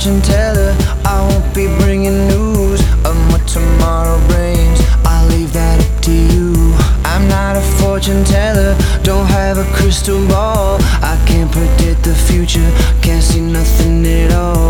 fortune teller I won't be bringing news Of what tomorrow brings. I'll leave that up to you. I'm not a fortune teller. Don't have a crystal ball. I can't predict the future. Can't see nothing at all.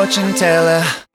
fortune teller.